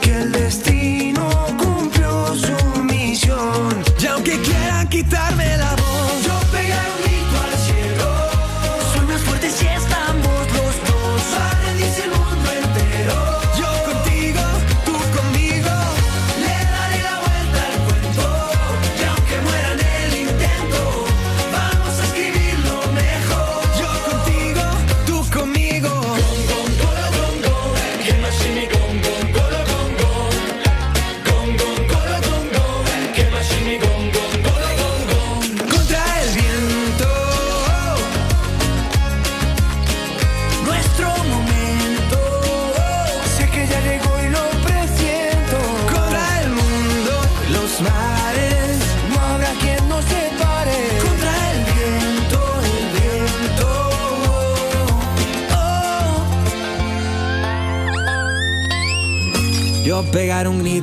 que el destino.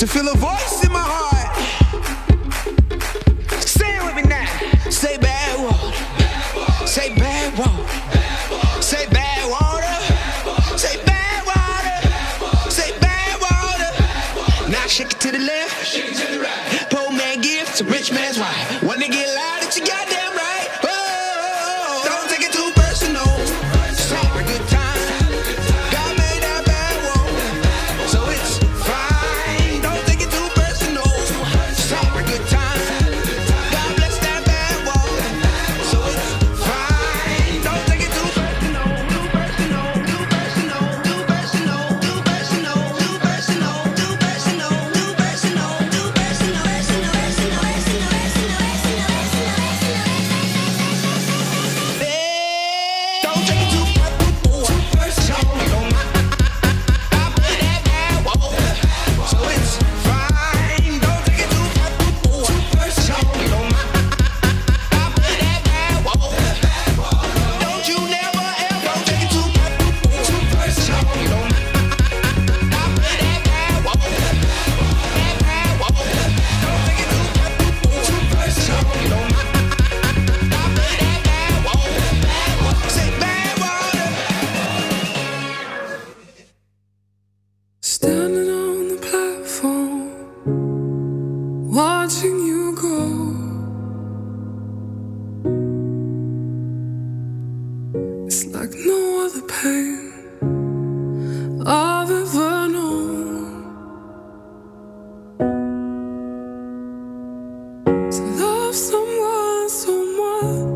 to feel a voice in my heart. love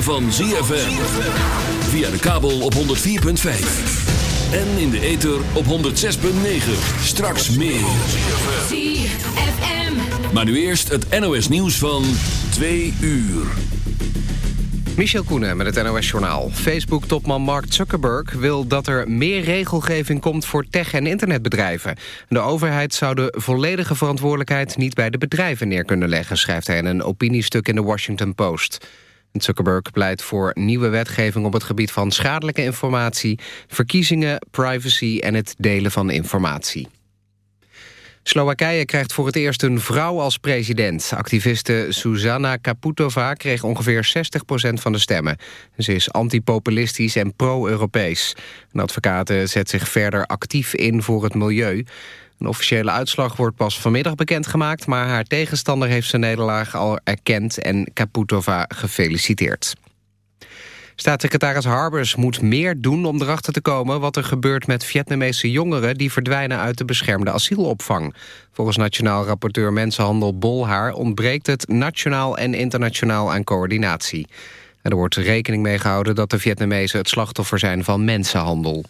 ritme van ZFM. Via de kabel op 104.5. En in de ether op 106.9. Straks meer. ZFM. Maar nu eerst het NOS nieuws van 2 uur. Michel Koenen met het NOS-journaal. Facebook-topman Mark Zuckerberg wil dat er meer regelgeving komt voor tech- en internetbedrijven. De overheid zou de volledige verantwoordelijkheid niet bij de bedrijven neer kunnen leggen, schrijft hij in een opiniestuk in de Washington Post. Zuckerberg pleit voor nieuwe wetgeving op het gebied van schadelijke informatie, verkiezingen, privacy en het delen van informatie. Slowakije krijgt voor het eerst een vrouw als president. Activiste Susanna Kaputova kreeg ongeveer 60% van de stemmen. Ze is antipopulistisch en pro-Europees. Een advocaat zet zich verder actief in voor het milieu. Een officiële uitslag wordt pas vanmiddag bekendgemaakt... maar haar tegenstander heeft zijn nederlaag al erkend en Kaputova gefeliciteerd. Staatssecretaris Harbers moet meer doen om erachter te komen... wat er gebeurt met Vietnamese jongeren... die verdwijnen uit de beschermde asielopvang. Volgens Nationaal Rapporteur Mensenhandel Bolhaar... ontbreekt het nationaal en internationaal aan coördinatie. Er wordt rekening mee gehouden dat de Vietnamezen... het slachtoffer zijn van mensenhandel.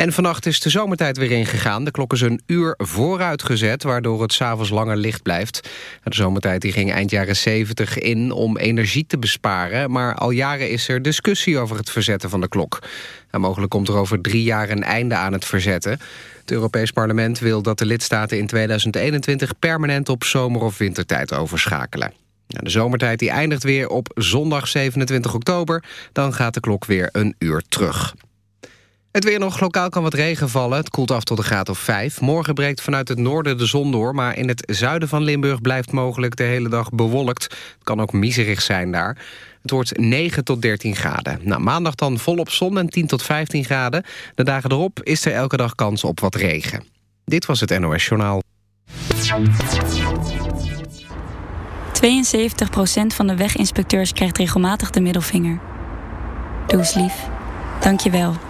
En vannacht is de zomertijd weer ingegaan. De klok is een uur vooruit gezet, waardoor het s'avonds langer licht blijft. De zomertijd die ging eind jaren 70 in om energie te besparen... maar al jaren is er discussie over het verzetten van de klok. En mogelijk komt er over drie jaar een einde aan het verzetten. Het Europees Parlement wil dat de lidstaten in 2021... permanent op zomer- of wintertijd overschakelen. De zomertijd die eindigt weer op zondag 27 oktober. Dan gaat de klok weer een uur terug. Het weer nog lokaal kan wat regen vallen. Het koelt af tot een graad of 5. Morgen breekt vanuit het noorden de zon door... maar in het zuiden van Limburg blijft mogelijk de hele dag bewolkt. Het kan ook miserig zijn daar. Het wordt 9 tot 13 graden. Nou, maandag dan volop zon en 10 tot 15 graden. De dagen erop is er elke dag kans op wat regen. Dit was het NOS Journaal. 72% van de weginspecteurs krijgt regelmatig de middelvinger. Doe eens lief. Dank je wel.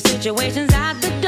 Situations at the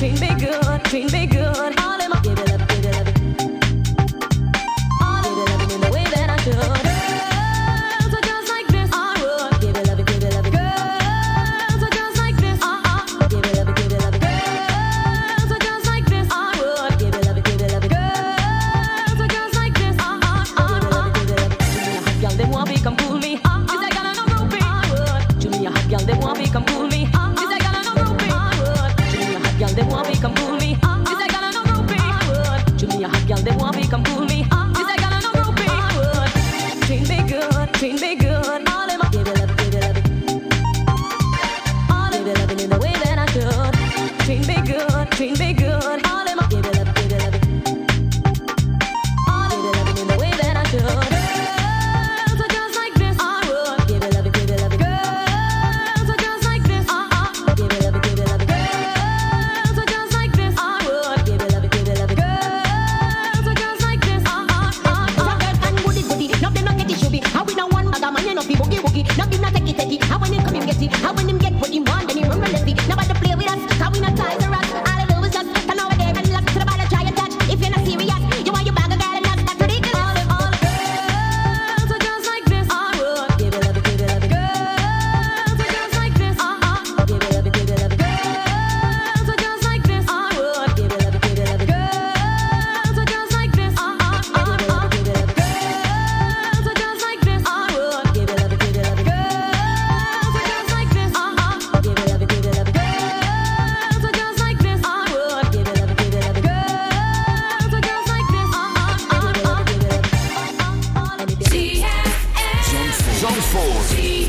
dream big good, dream big good. Zandvoort.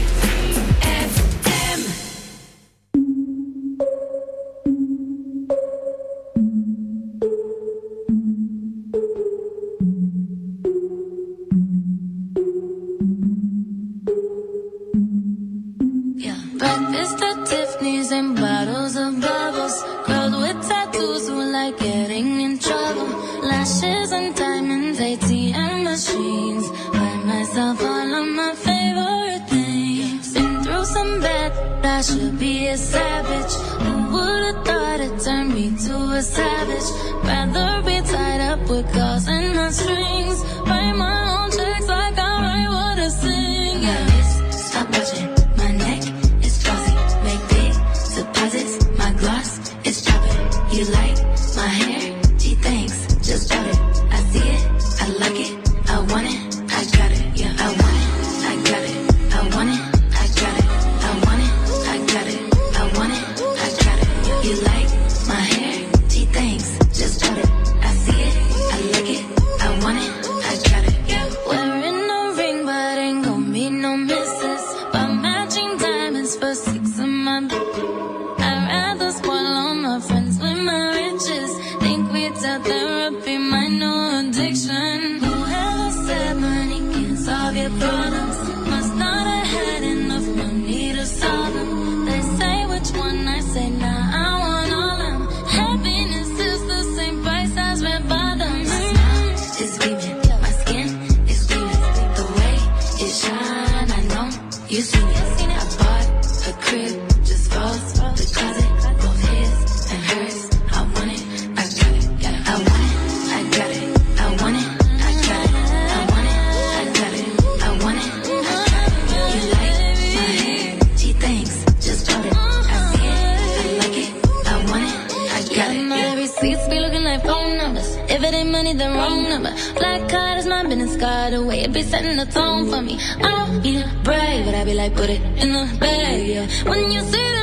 Black card is my business card. The way it be setting the tone for me. I don't need a brag, but I be like, put it in the bag, yeah. When you see the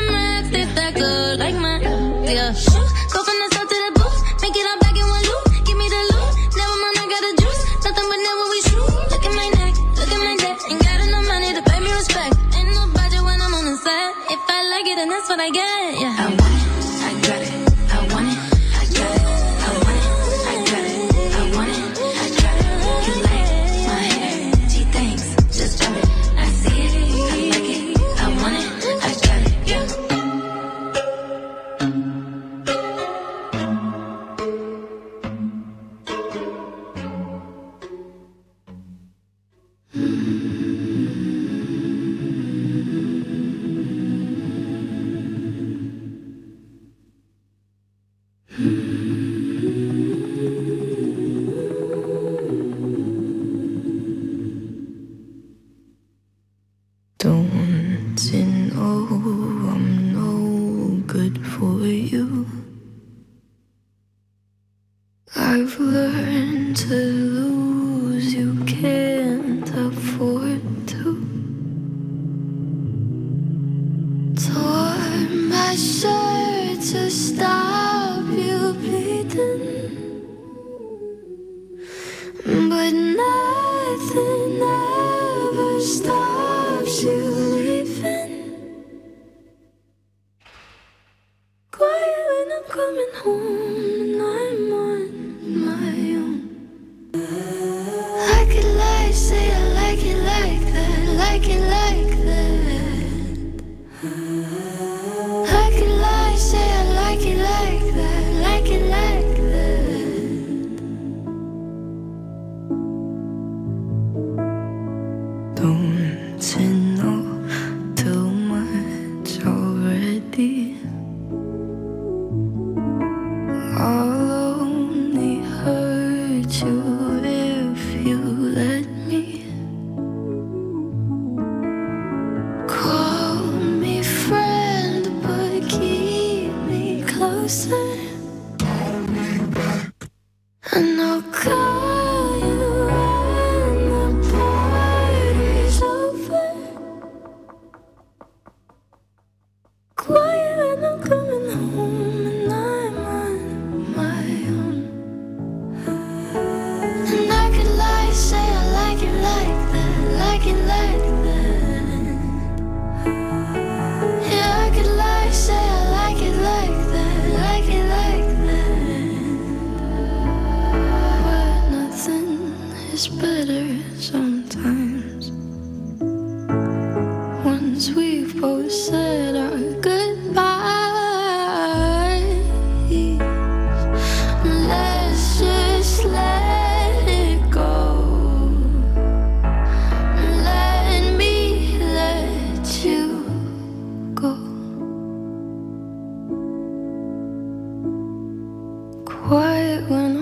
White when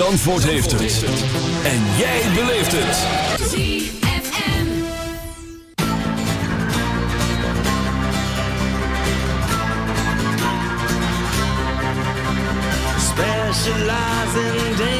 Zandvoort heeft het. En jij beleeft het. ZFM. Specialize in